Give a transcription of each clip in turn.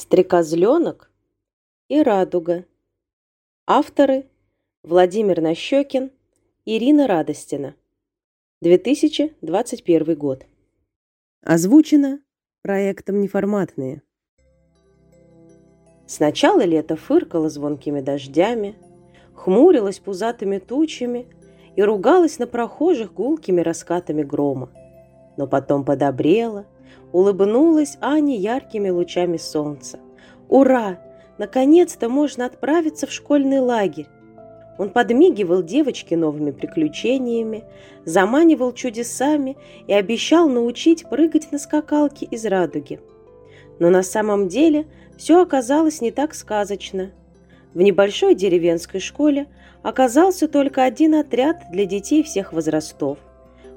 Стрекозленок и радуга. Авторы Владимир Нащекин, Ирина Радостина. 2021 год. Озвучено проектом «Неформатные». Сначала лето фыркало звонкими дождями, хмурилось пузатыми тучами и ругалось на прохожих гулкими раскатами грома. Но потом подобрело – Улыбнулась Аня яркими лучами солнца. «Ура! Наконец-то можно отправиться в школьный лагерь!» Он подмигивал девочке новыми приключениями, заманивал чудесами и обещал научить прыгать на скакалке из радуги. Но на самом деле все оказалось не так сказочно. В небольшой деревенской школе оказался только один отряд для детей всех возрастов.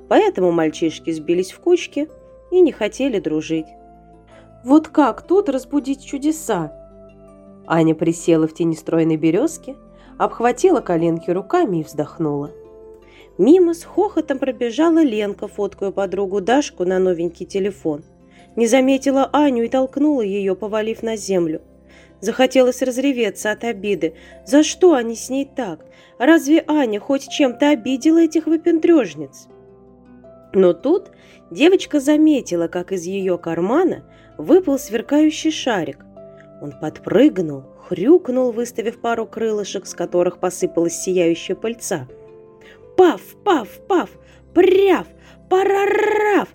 Поэтому мальчишки сбились в кучки – и не хотели дружить. Вот как тут разбудить чудеса? Аня присела в тени стройной березки, обхватила коленки руками и вздохнула. Мимо с хохотом пробежала Ленка, фоткая подругу Дашку на новенький телефон. Не заметила Аню и толкнула ее, повалив на землю. Захотелось разреветься от обиды. За что они с ней так? Разве Аня хоть чем-то обидела этих выпендрежниц? Но тут девочка заметила, как из ее кармана выпал сверкающий шарик. Он подпрыгнул, хрюкнул, выставив пару крылышек, с которых посыпалась сияющая пыльца. «Паф, паф, паф! Пряв! Парарав!»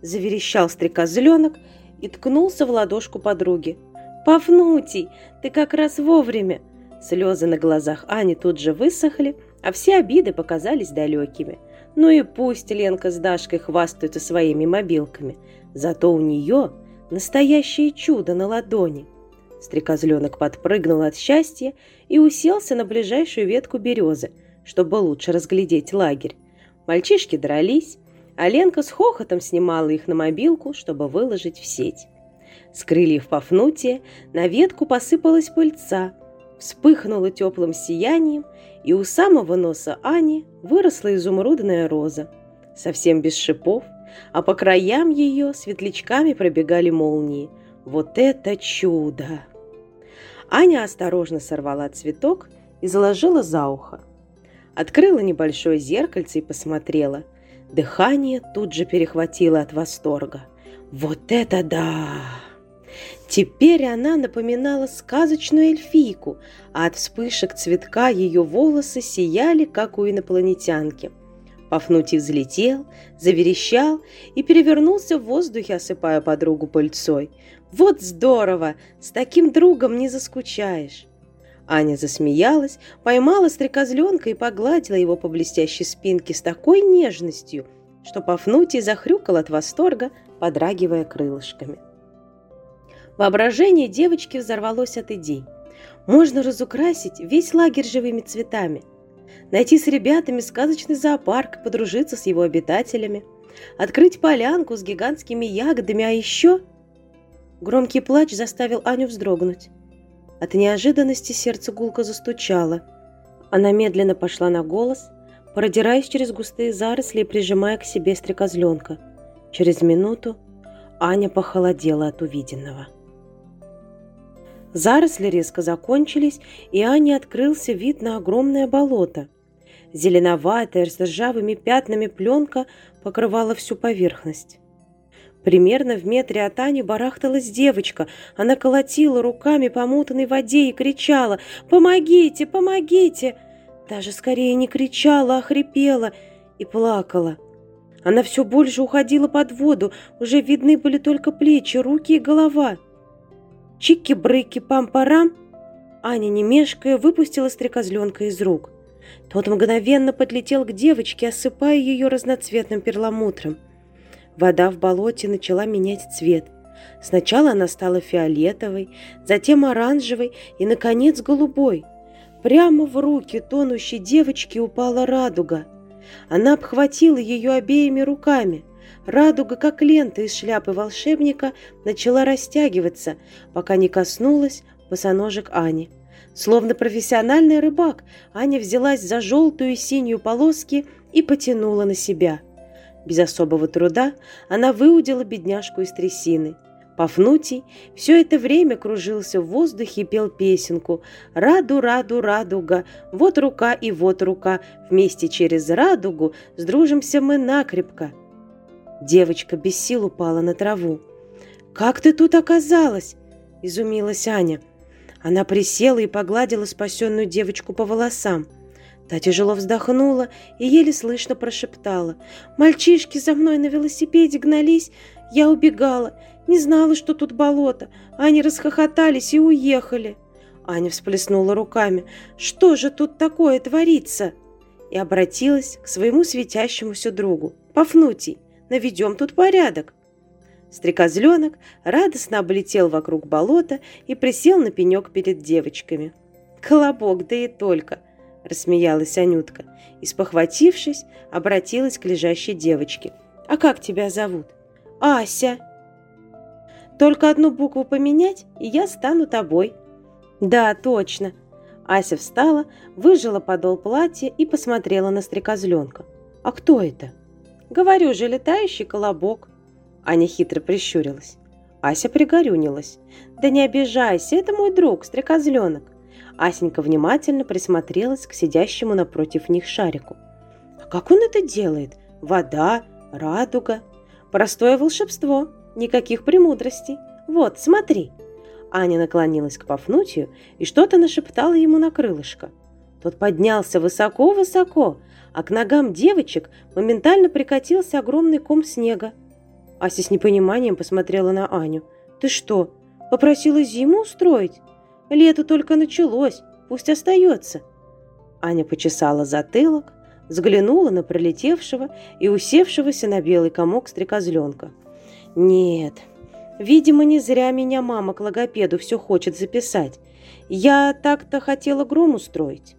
заверещал стрекозленок и ткнулся в ладошку подруги. «Пафнутий, ты как раз вовремя!» Слезы на глазах Ани тут же высохли, а все обиды показались далекими – ну и пусть Ленка с Дашкой хвастаются своими мобилками, зато у нее настоящее чудо на ладони. Стрекозленок подпрыгнул от счастья и уселся на ближайшую ветку березы, чтобы лучше разглядеть лагерь. Мальчишки дрались, а Ленка с хохотом снимала их на мобилку, чтобы выложить в сеть. С крыльев Пафнутия на ветку посыпалась пыльца, вспыхнула теплым сиянием и у самого носа Ани выросла изумрудная роза, совсем без шипов, а по краям ее светлячками пробегали молнии. Вот это чудо! Аня осторожно сорвала цветок и заложила за ухо. Открыла небольшое зеркальце и посмотрела. Дыхание тут же перехватило от восторга. Вот это да! Теперь она напоминала сказочную эльфийку, а от вспышек цветка ее волосы сияли, как у инопланетянки. Пафнутий взлетел, заверещал и перевернулся в воздухе, осыпая подругу пыльцой. «Вот здорово! С таким другом не заскучаешь!» Аня засмеялась, поймала стрекозленка и погладила его по блестящей спинке с такой нежностью, что Пафнутий захрюкал от восторга, подрагивая крылышками. Воображение девочки взорвалось от идей. Можно разукрасить весь лагерь живыми цветами, найти с ребятами сказочный зоопарк, подружиться с его обитателями, открыть полянку с гигантскими ягодами, а еще... Громкий плач заставил Аню вздрогнуть. От неожиданности сердце гулко застучало. Она медленно пошла на голос, продираясь через густые заросли и прижимая к себе стрекозленка. Через минуту Аня похолодела от увиденного. Заросли резко закончились, и Ане открылся вид на огромное болото. Зеленоватая с ржавыми пятнами пленка покрывала всю поверхность. Примерно в метре от Ани барахталась девочка. Она колотила руками по мутной воде и кричала «Помогите! Помогите!» Даже скорее не кричала, а хрипела и плакала. Она все больше уходила под воду, уже видны были только плечи, руки и голова. Чики-брыки, пам-парам. Аня, не мешкая, выпустила стрекозленка из рук. Тот мгновенно подлетел к девочке, осыпая ее разноцветным перламутром. Вода в болоте начала менять цвет. Сначала она стала фиолетовой, затем оранжевой и, наконец, голубой. Прямо в руки тонущей девочки упала радуга. Она обхватила ее обеими руками. Радуга, как лента из шляпы волшебника, начала растягиваться, пока не коснулась босоножек Ани. Словно профессиональный рыбак, Аня взялась за желтую и синюю полоски и потянула на себя. Без особого труда она выудила бедняжку из трясины. Пафнутий все это время кружился в воздухе и пел песенку «Раду, раду, радуга, вот рука и вот рука, вместе через радугу сдружимся мы накрепко». Девочка без сил упала на траву. «Как ты тут оказалась?» – изумилась Аня. Она присела и погладила спасенную девочку по волосам. Та тяжело вздохнула и еле слышно прошептала. «Мальчишки за мной на велосипеде гнались, я убегала, не знала, что тут болото. Они расхохотались и уехали». Аня всплеснула руками. «Что же тут такое творится?» И обратилась к своему светящемуся другу. «Пафнутий, наведем тут порядок». Стрекозленок радостно облетел вокруг болота и присел на пенек перед девочками. «Колобок, да и только!» – рассмеялась Анютка и, спохватившись, обратилась к лежащей девочке. «А как тебя зовут?» «Ася!» «Только одну букву поменять, и я стану тобой». «Да, точно!» Ася встала, выжила подол платья и посмотрела на стрекозленка. «А кто это?» «Говорю же, летающий колобок». Аня хитро прищурилась. Ася пригорюнилась. «Да не обижайся, это мой друг, стрекозленок». Асенька внимательно присмотрелась к сидящему напротив них шарику. «А как он это делает? Вода, радуга. Простое волшебство, никаких премудростей. Вот, смотри». Аня наклонилась к Пафнутию и что-то нашептала ему на крылышко. Тот поднялся высоко-высоко, а к ногам девочек моментально прикатился огромный ком снега. Ася с непониманием посмотрела на Аню. «Ты что, попросила зиму устроить? Лето только началось, пусть остается». Аня почесала затылок, взглянула на пролетевшего и усевшегося на белый комок стрекозленка. «Нет, видимо, не зря меня мама к логопеду все хочет записать. Я так-то хотела гром устроить».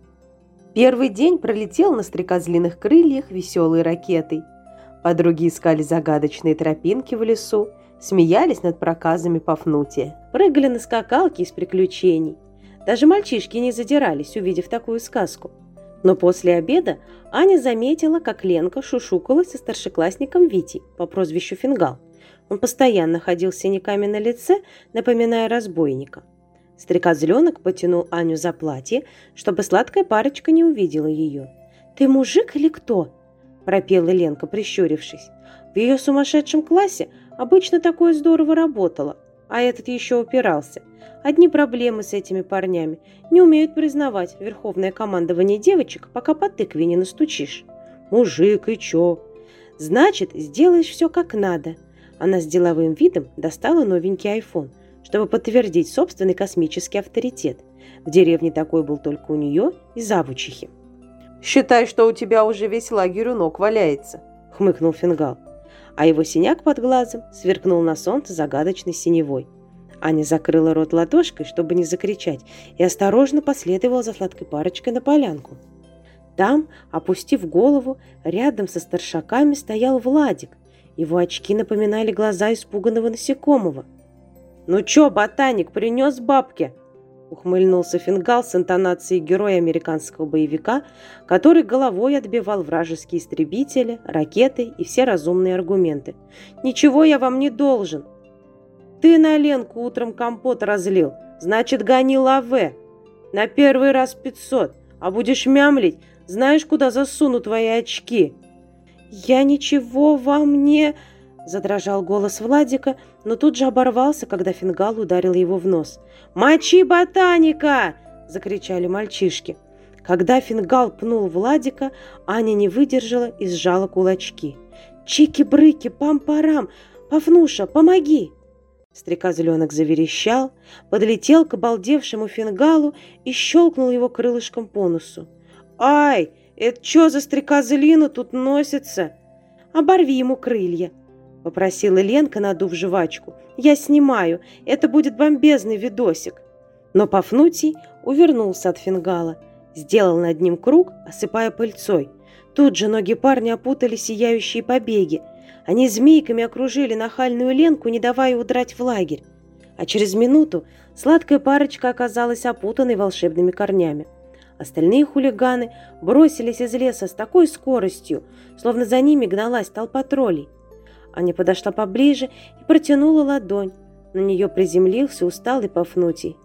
Первый день пролетел на стрекозлиных крыльях веселой ракетой – Подруги искали загадочные тропинки в лесу, смеялись над проказами Пафнутия, прыгали на скакалки из приключений. Даже мальчишки не задирались, увидев такую сказку. Но после обеда Аня заметила, как Ленка шушукалась со старшеклассником Витей по прозвищу Фингал. Он постоянно ходил с синяками на лице, напоминая разбойника. Стрекозленок потянул Аню за платье, чтобы сладкая парочка не увидела ее. «Ты мужик или кто?» пропела Ленка, прищурившись. В ее сумасшедшем классе обычно такое здорово работало, а этот еще упирался. Одни проблемы с этими парнями. Не умеют признавать верховное командование девочек, пока по тыкве не настучишь. Мужик, и чё? Значит, сделаешь все как надо. Она с деловым видом достала новенький айфон, чтобы подтвердить собственный космический авторитет. В деревне такой был только у нее и завучихи. «Считай, что у тебя уже весь лагерь у ног валяется», — хмыкнул Фингал. А его синяк под глазом сверкнул на солнце загадочной синевой. Аня закрыла рот ладошкой, чтобы не закричать, и осторожно последовала за сладкой парочкой на полянку. Там, опустив голову, рядом со старшаками стоял Владик. Его очки напоминали глаза испуганного насекомого. «Ну чё, ботаник, принёс бабки?» ухмыльнулся Фингал с интонацией героя американского боевика, который головой отбивал вражеские истребители, ракеты и все разумные аргументы. «Ничего я вам не должен!» «Ты на Ленку утром компот разлил, значит, гони лаве. На первый раз пятьсот, а будешь мямлить, знаешь, куда засуну твои очки?» «Я ничего вам не...» Задрожал голос Владика, но тут же оборвался, когда фингал ударил его в нос. «Мочи ботаника!» – закричали мальчишки. Когда фингал пнул Владика, Аня не выдержала и сжала кулачки. «Чики-брыки, пам-парам! Пафнуша, помоги!» Стрекозленок заверещал, подлетел к обалдевшему фингалу и щелкнул его крылышком по носу. «Ай, это что за стрекозлина тут носится?» «Оборви ему крылья!» – попросила Ленка, надув жвачку. «Я снимаю. Это будет бомбезный видосик». Но Пафнутий увернулся от фингала, сделал над ним круг, осыпая пыльцой. Тут же ноги парня опутали сияющие побеги. Они змейками окружили нахальную Ленку, не давая удрать в лагерь. А через минуту сладкая парочка оказалась опутанной волшебными корнями. Остальные хулиганы бросились из леса с такой скоростью, словно за ними гналась толпа троллей. Аня подошла поближе и протянула ладонь. На нее приземлился усталый Пафнутий.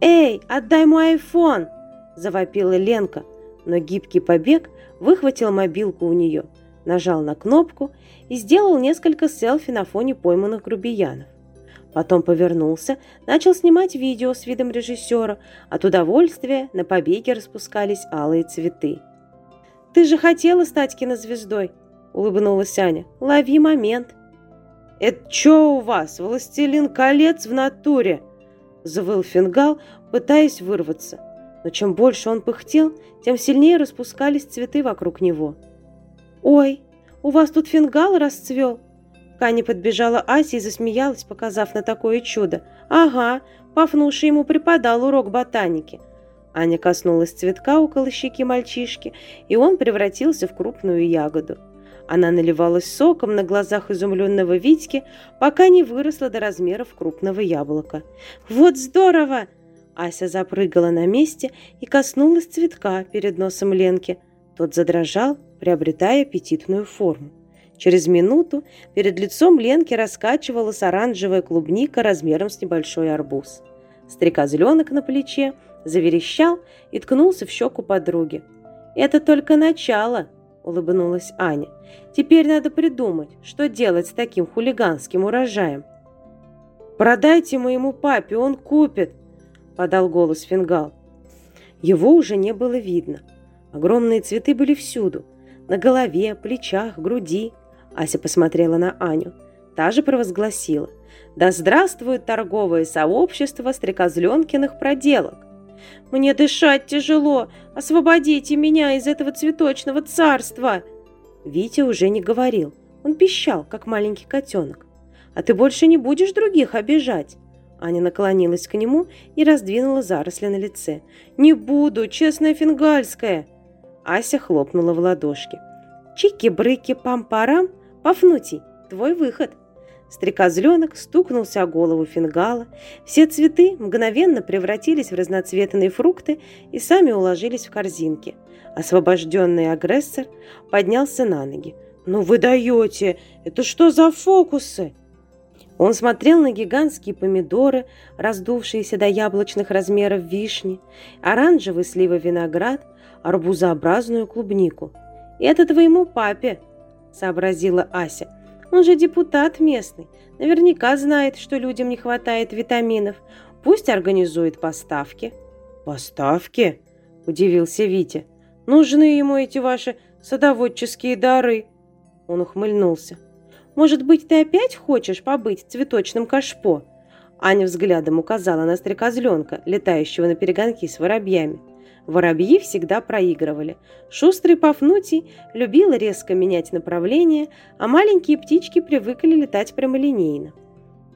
«Эй, отдай мой айфон!» – завопила Ленка, но гибкий побег выхватил мобилку у нее, нажал на кнопку и сделал несколько селфи на фоне пойманных грубиянов. Потом повернулся, начал снимать видео с видом режиссера. От удовольствия на побеге распускались алые цветы. «Ты же хотела стать кинозвездой!» – улыбнулась Аня. «Лови момент!» «Это что у вас, властелин колец в натуре?» – завыл фингал, пытаясь вырваться. Но чем больше он пыхтел, тем сильнее распускались цветы вокруг него. «Ой, у вас тут фингал расцвел!» К Ане подбежала Ася и засмеялась, показав на такое чудо. «Ага, Пафнуша ему преподал урок ботаники». Аня коснулась цветка около щеки мальчишки, и он превратился в крупную ягоду. Она наливалась соком на глазах изумленного Витьки, пока не выросла до размеров крупного яблока. «Вот здорово!» Ася запрыгала на месте и коснулась цветка перед носом Ленки. Тот задрожал, приобретая аппетитную форму. Через минуту перед лицом Ленки раскачивалась оранжевая клубника размером с небольшой арбуз. Стрекозленок на плече заверещал и ткнулся в щеку подруги. «Это только начало», — улыбнулась Аня. «Теперь надо придумать, что делать с таким хулиганским урожаем». «Продайте моему папе, он купит», — подал голос Фингал. Его уже не было видно. Огромные цветы были всюду — на голове, плечах, груди, Ася посмотрела на Аню. Та же провозгласила. «Да здравствует торговое сообщество стрекозленкиных проделок!» «Мне дышать тяжело! Освободите меня из этого цветочного царства!» Витя уже не говорил. Он пищал, как маленький котенок. «А ты больше не будешь других обижать?» Аня наклонилась к нему и раздвинула заросли на лице. «Не буду, честная фингальская!» Ася хлопнула в ладошки. «Чики-брыки, пам-парам!» «Пафнутий, твой выход!» Стрекозленок стукнулся о голову фингала. Все цветы мгновенно превратились в разноцветные фрукты и сами уложились в корзинки. Освобожденный агрессор поднялся на ноги. «Ну вы даете! Это что за фокусы?» Он смотрел на гигантские помидоры, раздувшиеся до яблочных размеров вишни, оранжевый сливовый виноград, арбузообразную клубнику. «Это твоему папе!» – сообразила Ася. «Он же депутат местный. Наверняка знает, что людям не хватает витаминов. Пусть организует поставки». «Поставки?» – удивился Витя. «Нужны ему эти ваши садоводческие дары». Он ухмыльнулся. «Может быть, ты опять хочешь побыть цветочным кашпо?» Аня взглядом указала на стрекозленка, летающего на перегонки с воробьями. Воробьи всегда проигрывали. Шустрый Пафнутий любил резко менять направление, а маленькие птички привыкли летать прямолинейно.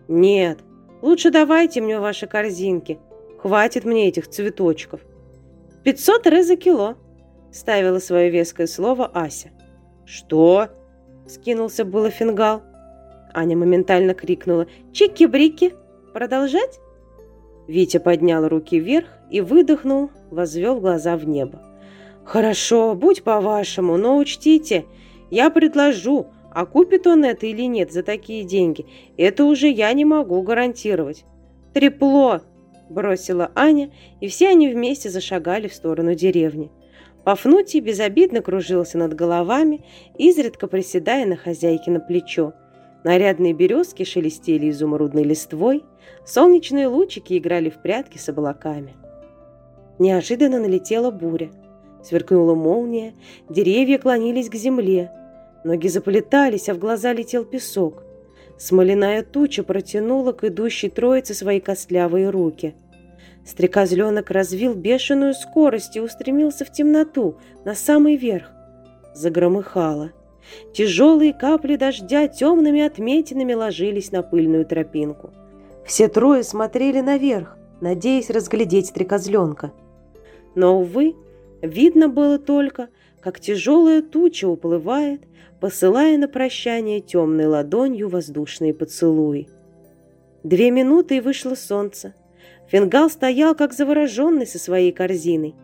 «Нет, лучше давайте мне ваши корзинки. Хватит мне этих цветочков». «Пятьсот ры за кило», – ставила свое веское слово Ася. «Что?» – скинулся было фингал. Аня моментально крикнула «Чики-брики! Продолжать?» Витя поднял руки вверх и выдохнул, возвел глаза в небо. «Хорошо, будь по-вашему, но учтите, я предложу, а купит он это или нет за такие деньги, это уже я не могу гарантировать». «Трепло!» – бросила Аня, и все они вместе зашагали в сторону деревни. Пафнутий безобидно кружился над головами, изредка приседая на хозяйке на плечо. Нарядные березки шелестели изумрудной листвой, солнечные лучики играли в прятки с облаками. Неожиданно налетела буря. Сверкнула молния, деревья клонились к земле. Ноги заплетались, а в глаза летел песок. Смоляная туча протянула к идущей троице свои костлявые руки. Стрекозленок развил бешеную скорость и устремился в темноту, на самый верх. Загромыхало. Тяжелые капли дождя темными отметинами ложились на пыльную тропинку. Все трое смотрели наверх, надеясь разглядеть стрекозленка. Но, увы, видно было только, как тяжелая туча уплывает, посылая на прощание темной ладонью воздушные поцелуи. Две минуты и вышло солнце. Фингал стоял, как завороженный со своей корзиной.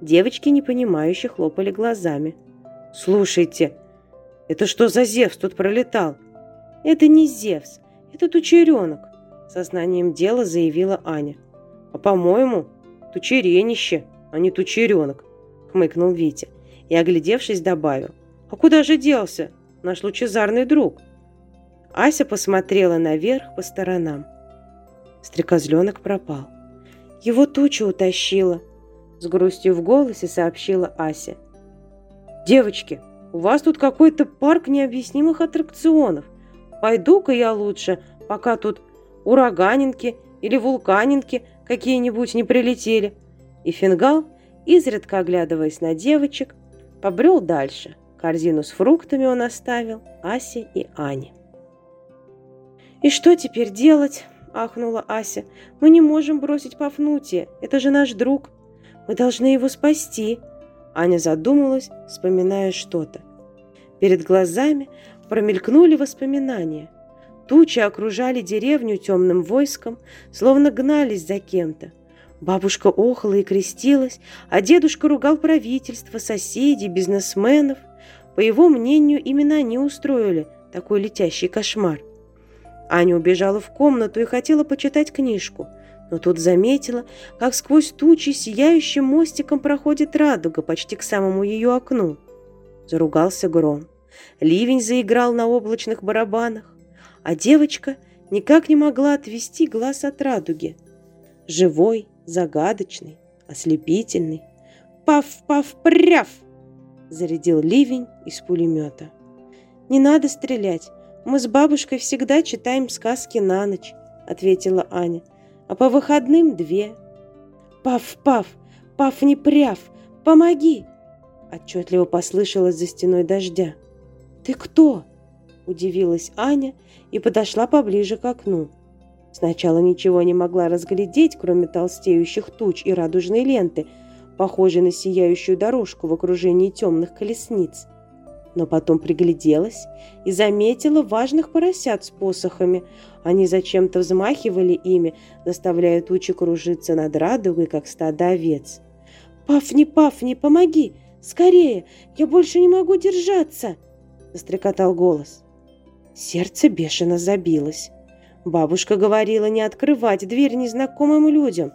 Девочки, непонимающе, хлопали глазами. «Слушайте, это что за Зевс тут пролетал?» «Это не Зевс, это тучеренок», — Сознанием дела заявила Аня. А по-моему, тучеренище, а не тучеренок, хмыкнул Витя и, оглядевшись, добавил. А куда же делся наш лучезарный друг? Ася посмотрела наверх по сторонам. Стрекозленок пропал. Его туча утащила, с грустью в голосе сообщила Ася. «Девочки, у вас тут какой-то парк необъяснимых аттракционов. Пойду-ка я лучше, пока тут ураганинки или вулканинки какие-нибудь не прилетели». И Фингал, изредка оглядываясь на девочек, побрел дальше. Корзину с фруктами он оставил Асе и Ане. «И что теперь делать?» – ахнула Ася. «Мы не можем бросить Пафнутия. Это же наш друг. Мы должны его спасти». Аня задумалась, вспоминая что-то. Перед глазами промелькнули воспоминания. Тучи окружали деревню темным войском, словно гнались за кем-то. Бабушка охала и крестилась, а дедушка ругал правительство, соседей, бизнесменов. По его мнению, именно они устроили такой летящий кошмар. Аня убежала в комнату и хотела почитать книжку, но тут заметила, как сквозь тучи сияющим мостиком проходит радуга почти к самому ее окну. Заругался гром. Ливень заиграл на облачных барабанах а девочка никак не могла отвести глаз от радуги. Живой, загадочный, ослепительный. «Паф-паф-пряв!» – зарядил ливень из пулемета. «Не надо стрелять. Мы с бабушкой всегда читаем сказки на ночь», – ответила Аня. «А по выходным две». «Паф-паф! Паф не пряв! Помоги!» Отчетливо послышалось за стеной дождя. «Ты кто?» – удивилась Аня и подошла поближе к окну. Сначала ничего не могла разглядеть, кроме толстеющих туч и радужной ленты, похожей на сияющую дорожку в окружении темных колесниц. Но потом пригляделась и заметила важных поросят с посохами. Они зачем-то взмахивали ими, заставляя тучи кружиться над радугой, как стадо овец. «Пафни, Пафни, помоги! Скорее! Я больше не могу держаться!» – застрекотал голос. Сердце бешено забилось. Бабушка говорила не открывать дверь незнакомым людям.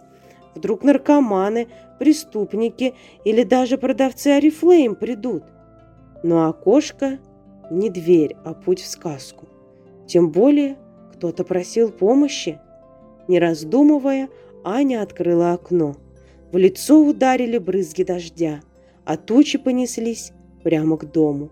Вдруг наркоманы, преступники или даже продавцы Арифлейм придут. Но окошко не дверь, а путь в сказку. Тем более кто-то просил помощи. Не раздумывая, Аня открыла окно. В лицо ударили брызги дождя, а тучи понеслись прямо к дому.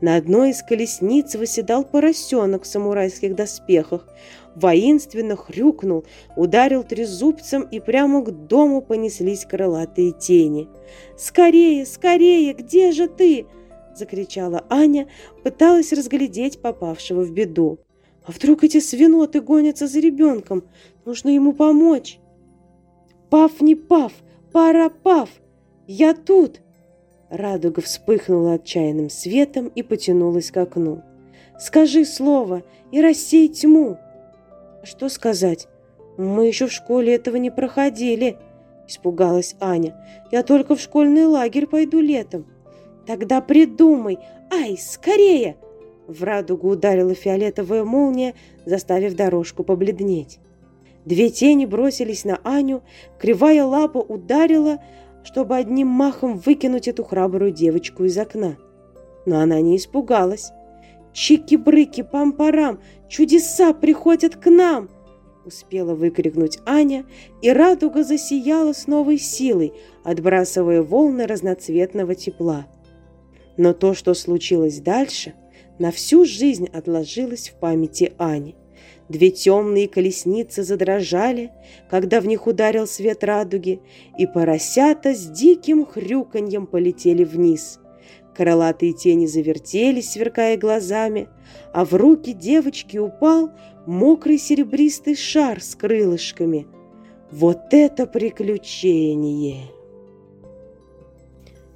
На одной из колесниц восседал поросенок в самурайских доспехах, воинственно хрюкнул, ударил трезубцем, и прямо к дому понеслись крылатые тени. «Скорее, скорее, где же ты?» – закричала Аня, пыталась разглядеть попавшего в беду. «А вдруг эти свиноты гонятся за ребенком? Нужно ему помочь!» «Пав не пав, пара пав! Я тут!» Радуга вспыхнула отчаянным светом и потянулась к окну. «Скажи слово и рассей тьму!» «А «Что сказать? Мы еще в школе этого не проходили!» Испугалась Аня. «Я только в школьный лагерь пойду летом!» «Тогда придумай! Ай, скорее!» В радугу ударила фиолетовая молния, заставив дорожку побледнеть. Две тени бросились на Аню, кривая лапа ударила, чтобы одним махом выкинуть эту храбрую девочку из окна. Но она не испугалась. «Чики-брыки, пам-парам! Чудеса приходят к нам!» Успела выкрикнуть Аня, и радуга засияла с новой силой, отбрасывая волны разноцветного тепла. Но то, что случилось дальше, на всю жизнь отложилось в памяти Ани. Две темные колесницы задрожали, когда в них ударил свет радуги, и поросята с диким хрюканьем полетели вниз. Крылатые тени завертелись, сверкая глазами, а в руки девочки упал мокрый серебристый шар с крылышками. Вот это приключение!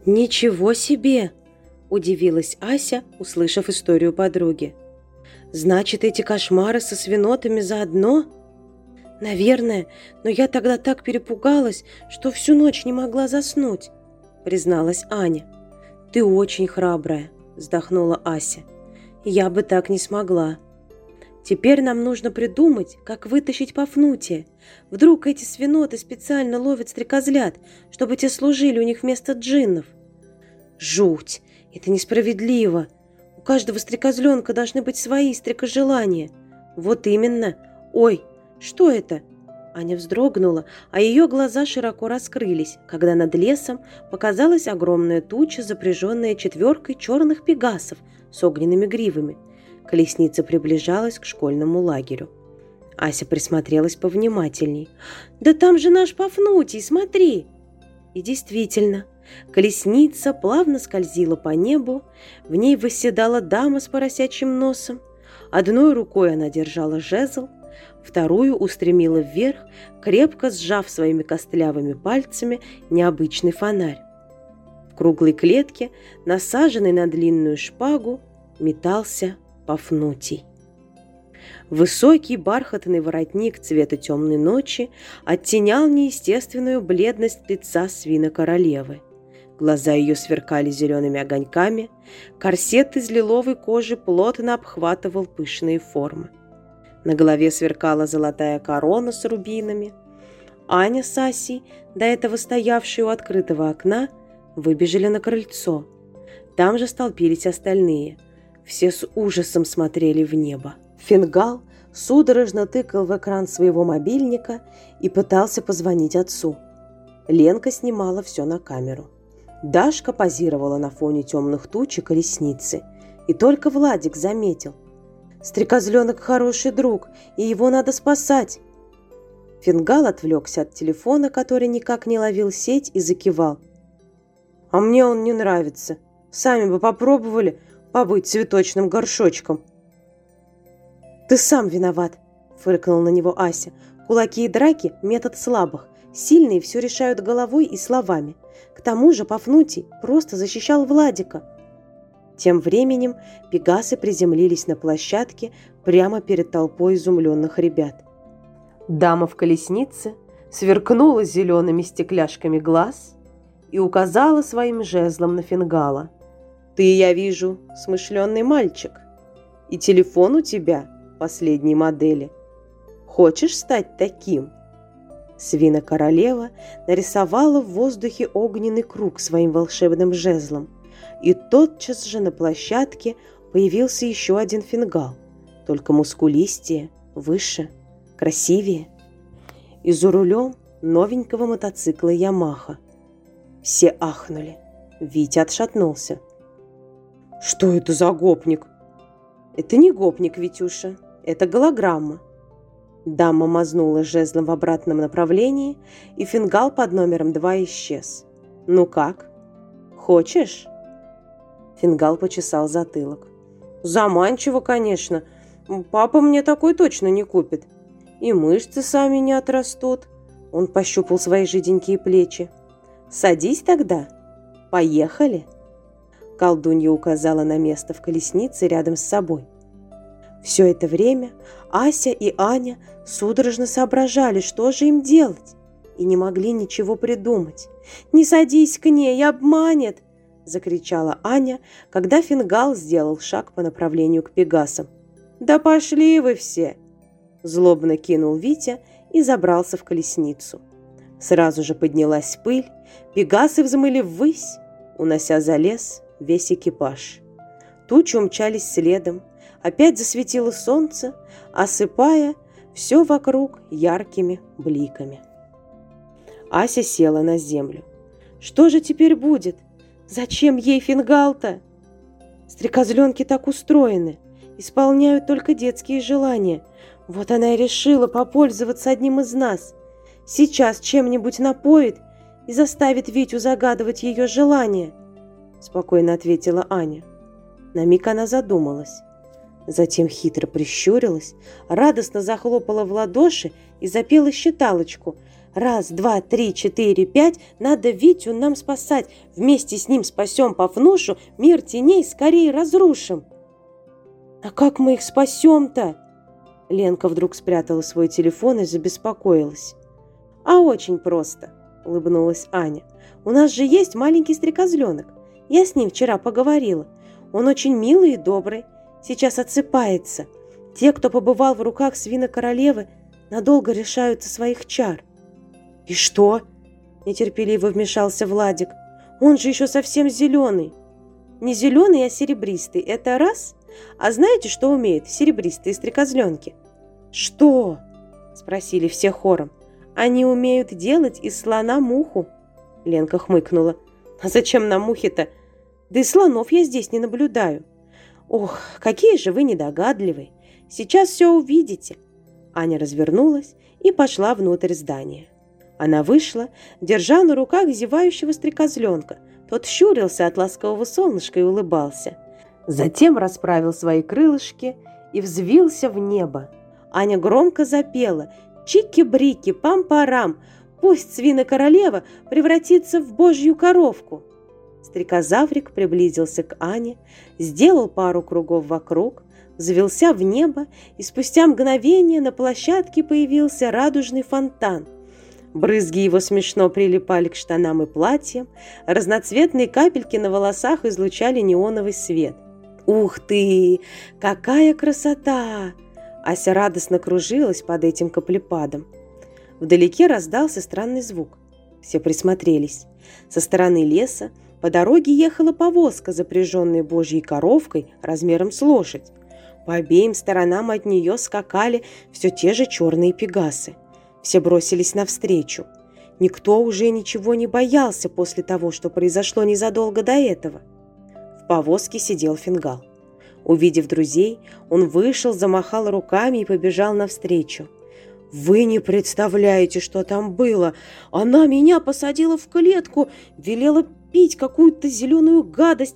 «Ничего себе!» – удивилась Ася, услышав историю подруги. Значит, эти кошмары со свинотами заодно? Наверное, но я тогда так перепугалась, что всю ночь не могла заснуть, призналась Аня. Ты очень храбрая, вздохнула Ася. Я бы так не смогла. Теперь нам нужно придумать, как вытащить Пафнутия. Вдруг эти свиноты специально ловят стрекозлят, чтобы те служили у них вместо джиннов. Жуть! Это несправедливо. Каждого стрекозленка должны быть свои стрекожелания. Вот именно. Ой, что это? Аня вздрогнула, а ее глаза широко раскрылись, когда над лесом показалась огромная туча, запряженная четверкой черных пегасов с огненными гривами. Колесница приближалась к школьному лагерю. Ася присмотрелась повнимательней. «Да там же наш Пафнутий, смотри!» И действительно, колесница плавно скользила по небу, в ней восседала дама с поросячьим носом. Одной рукой она держала жезл, вторую устремила вверх, крепко сжав своими костлявыми пальцами необычный фонарь. В круглой клетке, насаженной на длинную шпагу, метался Пафнутий. Высокий бархатный воротник цвета темной ночи оттенял неестественную бледность лица свина королевы. Глаза ее сверкали зелеными огоньками, корсет из лиловой кожи плотно обхватывал пышные формы. На голове сверкала золотая корона с рубинами. Аня с Асей, до этого стоявшие у открытого окна, выбежали на крыльцо. Там же столпились остальные. Все с ужасом смотрели в небо. Фингал судорожно тыкал в экран своего мобильника и пытался позвонить отцу. Ленка снимала все на камеру. Дашка позировала на фоне темных туч и колесницы. И только Владик заметил – Стрекозленок хороший друг, и его надо спасать. Фингал отвлекся от телефона, который никак не ловил сеть, и закивал. А мне он не нравится. Сами бы попробовали побыть цветочным горшочком. Ты сам виноват, фыркнул на него Ася. Кулаки и драки – метод слабых. Сильные все решают головой и словами. К тому же Пафнутий просто защищал Владика – тем временем пегасы приземлились на площадке прямо перед толпой изумленных ребят. Дама в колеснице сверкнула зелеными стекляшками глаз и указала своим жезлом на фингала. «Ты, я вижу, смышленный мальчик, и телефон у тебя последней модели. Хочешь стать таким?» Свина королева нарисовала в воздухе огненный круг своим волшебным жезлом, и тотчас же на площадке появился еще один фингал, только мускулистее, выше, красивее. И за рулем новенького мотоцикла «Ямаха». Все ахнули. Витя отшатнулся. «Что это за гопник?» «Это не гопник, Витюша, это голограмма». Дама мазнула жезлом в обратном направлении, и фингал под номером два исчез. «Ну как? Хочешь?» Фингал почесал затылок. «Заманчиво, конечно. Папа мне такой точно не купит. И мышцы сами не отрастут». Он пощупал свои жиденькие плечи. «Садись тогда. Поехали». Колдунья указала на место в колеснице рядом с собой. Все это время Ася и Аня судорожно соображали, что же им делать, и не могли ничего придумать. «Не садись к ней, обманет!» закричала Аня, когда Фингал сделал шаг по направлению к Пегасам. «Да пошли вы все!» Злобно кинул Витя и забрался в колесницу. Сразу же поднялась пыль, Пегасы взмыли ввысь, унося за лес весь экипаж. Тучи умчались следом, опять засветило солнце, осыпая все вокруг яркими бликами. Ася села на землю. Что же теперь будет? Зачем ей фингал-то? Стрекозленки так устроены, исполняют только детские желания. Вот она и решила попользоваться одним из нас. Сейчас чем-нибудь напоит и заставит Витю загадывать ее желание, спокойно ответила Аня. На миг она задумалась. Затем хитро прищурилась, радостно захлопала в ладоши и запела считалочку – Раз, два, три, четыре, пять. Надо Витю нам спасать. Вместе с ним спасем Пафнушу, мир теней скорее разрушим. А как мы их спасем-то? Ленка вдруг спрятала свой телефон и забеспокоилась. А очень просто, улыбнулась Аня. У нас же есть маленький стрекозленок. Я с ним вчера поговорила. Он очень милый и добрый. Сейчас отсыпается. Те, кто побывал в руках свина королевы, надолго решаются своих чар. «И что?» – нетерпеливо вмешался Владик. «Он же еще совсем зеленый». «Не зеленый, а серебристый. Это раз. А знаете, что умеют серебристые стрекозленки?» «Что?» – спросили все хором. «Они умеют делать из слона муху». Ленка хмыкнула. «А зачем нам мухи-то? Да и слонов я здесь не наблюдаю». «Ох, какие же вы недогадливые! Сейчас все увидите!» Аня развернулась и пошла внутрь здания. Она вышла, держа на руках зевающего стрекозленка. Тот щурился от ласкового солнышка и улыбался. Затем расправил свои крылышки и взвился в небо. Аня громко запела «Чики-брики, пам-парам! Пусть свина-королева превратится в божью коровку!» Стрекозаврик приблизился к Ане, сделал пару кругов вокруг, взвелся в небо, и спустя мгновение на площадке появился радужный фонтан. Брызги его смешно прилипали к штанам и платьям, разноцветные капельки на волосах излучали неоновый свет. «Ух ты! Какая красота!» Ася радостно кружилась под этим каплепадом. Вдалеке раздался странный звук. Все присмотрелись. Со стороны леса по дороге ехала повозка, запряженная божьей коровкой размером с лошадь. По обеим сторонам от нее скакали все те же черные пегасы. Все бросились навстречу. Никто уже ничего не боялся после того, что произошло незадолго до этого. В повозке сидел фингал. Увидев друзей, он вышел, замахал руками и побежал навстречу. «Вы не представляете, что там было! Она меня посадила в клетку, велела пить какую-то зеленую гадость.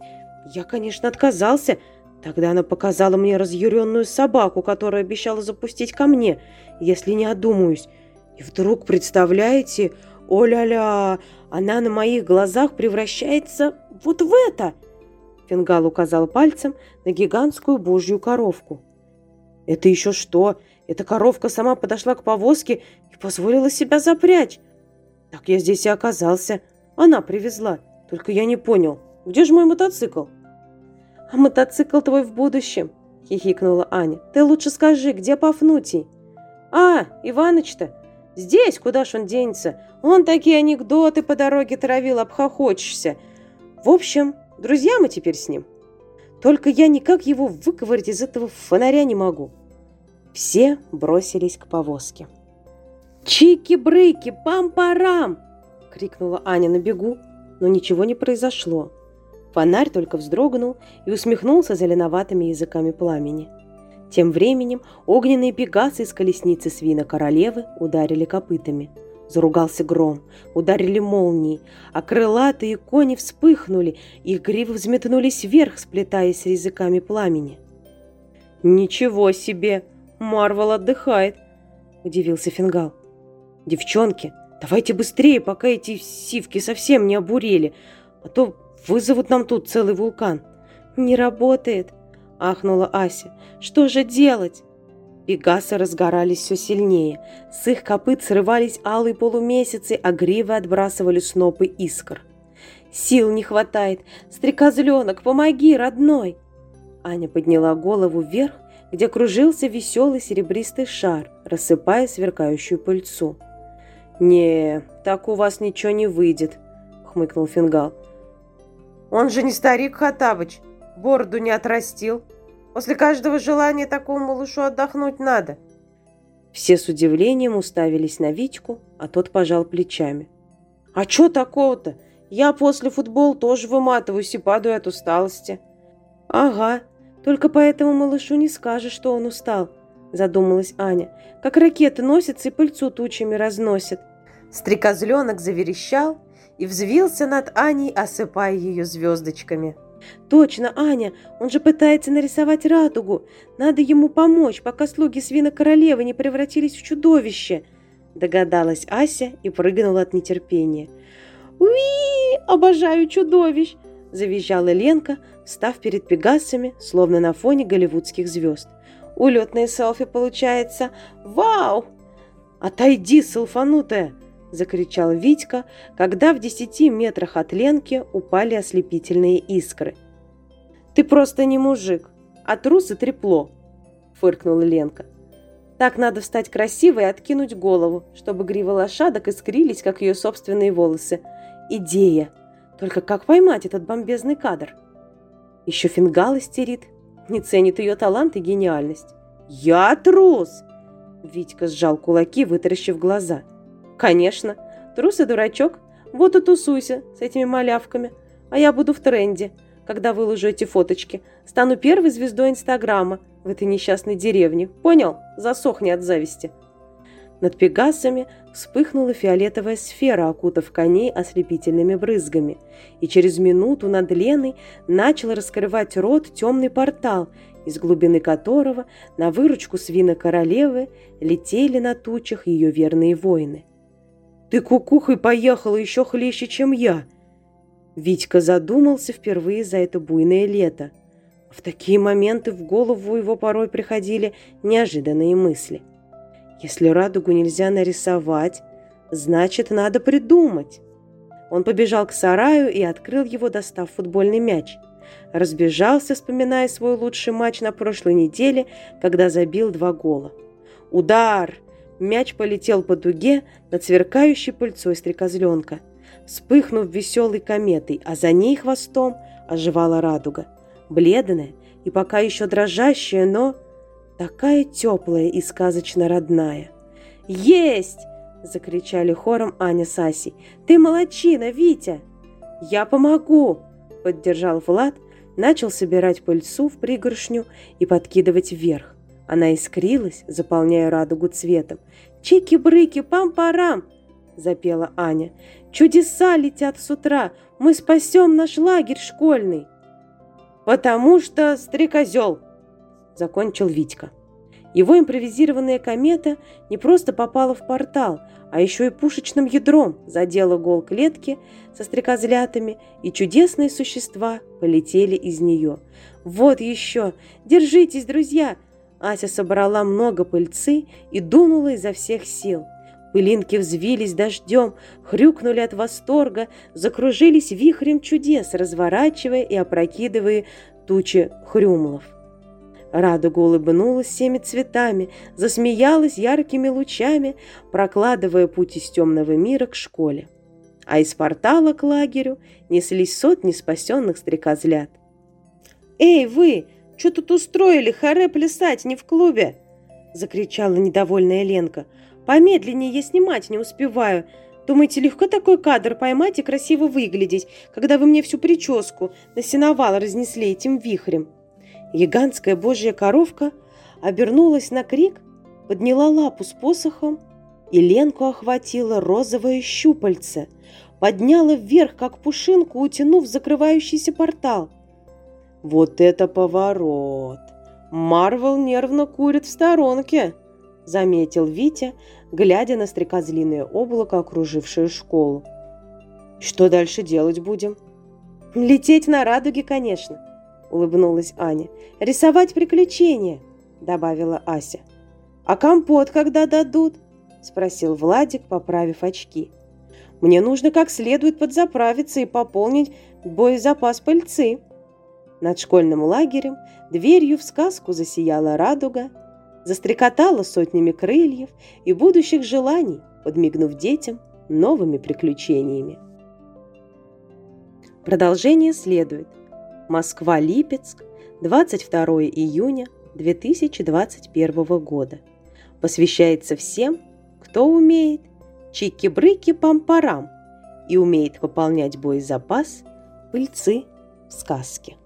Я, конечно, отказался, Тогда она показала мне разъяренную собаку, которая обещала запустить ко мне, если не одумаюсь. И вдруг, представляете, о-ля-ля, она на моих глазах превращается вот в это. Фингал указал пальцем на гигантскую божью коровку. Это еще что? Эта коровка сама подошла к повозке и позволила себя запрячь. Так я здесь и оказался. Она привезла. Только я не понял, где же мой мотоцикл? «А мотоцикл твой в будущем?» – хихикнула Аня. «Ты лучше скажи, где Пафнутий?» «А, Иваныч-то! Здесь, куда ж он денется? Он такие анекдоты по дороге травил, обхохочешься. В общем, друзья мы теперь с ним. Только я никак его выковырить из этого фонаря не могу». Все бросились к повозке. «Чики-брыки, пам-парам!» – крикнула Аня на бегу, но ничего не произошло. Фонарь только вздрогнул и усмехнулся зеленоватыми языками пламени. Тем временем огненные пегасы из колесницы свина королевы ударили копытами. Заругался гром, ударили молнии, а крылатые кони вспыхнули, их гривы взметнулись вверх, сплетаясь с языками пламени. «Ничего себе! Марвел отдыхает!» – удивился Фингал. «Девчонки, давайте быстрее, пока эти сивки совсем не обурели, а то Вызовут нам тут целый вулкан. Не работает, ахнула Ася. Что же делать? Пегасы разгорались все сильнее. С их копыт срывались алые полумесяцы, а гривы отбрасывали снопы искр. «Сил не хватает! Стрекозленок, помоги, родной!» Аня подняла голову вверх, где кружился веселый серебристый шар, рассыпая сверкающую пыльцу. «Не, так у вас ничего не выйдет», — хмыкнул Фингал. Он же не старик Хатабыч, бороду не отрастил. После каждого желания такому малышу отдохнуть надо. Все с удивлением уставились на Витьку, а тот пожал плечами. «А чё такого-то? Я после футбола тоже выматываюсь и падаю от усталости». «Ага, только поэтому малышу не скажешь, что он устал», задумалась Аня. «Как ракеты носятся и пыльцу тучами разносят». Стрекозленок заверещал, и взвился над Аней, осыпая ее звездочками. «Точно, Аня, он же пытается нарисовать радугу. Надо ему помочь, пока слуги свина королевы не превратились в чудовище!» Догадалась Ася и прыгнула от нетерпения. «Уи! Обожаю чудовищ!» Завизжала Ленка, став перед пегасами, словно на фоне голливудских звезд. «Улетное селфи получается! Вау!» «Отойди, салфанутая!» – закричал Витька, когда в десяти метрах от Ленки упали ослепительные искры. «Ты просто не мужик, а трус и трепло!» – фыркнула Ленка. «Так надо встать красиво и откинуть голову, чтобы гривы лошадок искрились, как ее собственные волосы. Идея! Только как поймать этот бомбезный кадр?» Еще фингал истерит, не ценит ее талант и гениальность. «Я трус!» Витька сжал кулаки, вытаращив глаза. «Конечно, трус и дурачок. Вот и тусуйся с этими малявками. А я буду в тренде, когда выложу эти фоточки. Стану первой звездой Инстаграма в этой несчастной деревне. Понял? Засохни от зависти». Над пегасами вспыхнула фиолетовая сфера, окутав коней ослепительными брызгами, и через минуту над Леной начал раскрывать рот темный портал, из глубины которого на выручку свина королевы летели на тучах ее верные воины. «Ты кукухой поехала еще хлеще, чем я!» Витька задумался впервые за это буйное лето. В такие моменты в голову его порой приходили неожиданные мысли. Если радугу нельзя нарисовать, значит, надо придумать. Он побежал к сараю и открыл его, достав футбольный мяч. Разбежался, вспоминая свой лучший матч на прошлой неделе, когда забил два гола. Удар! Мяч полетел по дуге над сверкающей пыльцой стрекозленка, вспыхнув веселой кометой, а за ней хвостом оживала радуга. Бледная и пока еще дрожащая, но такая теплая и сказочно родная. «Есть!» – закричали хором Аня с Асей. «Ты молочина, Витя!» «Я помогу!» – поддержал Влад, начал собирать пыльцу в пригоршню и подкидывать вверх. Она искрилась, заполняя радугу цветом. «Чики-брыки, пам-парам!» – запела Аня. «Чудеса летят с утра! Мы спасем наш лагерь школьный!» «Потому что стрекозел!» закончил Витька. Его импровизированная комета не просто попала в портал, а еще и пушечным ядром задела гол клетки со стрекозлятами, и чудесные существа полетели из нее. «Вот еще! Держитесь, друзья!» Ася собрала много пыльцы и дунула изо всех сил. Пылинки взвились дождем, хрюкнули от восторга, закружились вихрем чудес, разворачивая и опрокидывая тучи хрюмлов. Радуга улыбнулась всеми цветами, засмеялась яркими лучами, прокладывая путь из темного мира к школе. А из портала к лагерю неслись сотни спасенных стрекозлят. «Эй, вы! Что тут устроили? Харе плясать, не в клубе!» Закричала недовольная Ленка. «Помедленнее я снимать не успеваю. Думаете, легко такой кадр поймать и красиво выглядеть, когда вы мне всю прическу на сеновал разнесли этим вихрем?» Гигантская божья коровка обернулась на крик, подняла лапу с посохом, и Ленку охватило розовое щупальце, подняла вверх, как пушинку, утянув закрывающийся портал. «Вот это поворот! Марвел нервно курит в сторонке!» – заметил Витя, глядя на стрекозлиное облако, окружившее школу. «Что дальше делать будем?» «Лететь на радуге, конечно!» – улыбнулась Аня. «Рисовать приключения», – добавила Ася. «А компот когда дадут?» – спросил Владик, поправив очки. «Мне нужно как следует подзаправиться и пополнить боезапас пыльцы». Над школьным лагерем дверью в сказку засияла радуга, застрекотала сотнями крыльев и будущих желаний, подмигнув детям новыми приключениями. Продолжение следует. Москва-Липецк, 22 июня 2021 года. Посвящается всем, кто умеет чики-брыки-пам-парам и умеет пополнять боезапас пыльцы в сказке.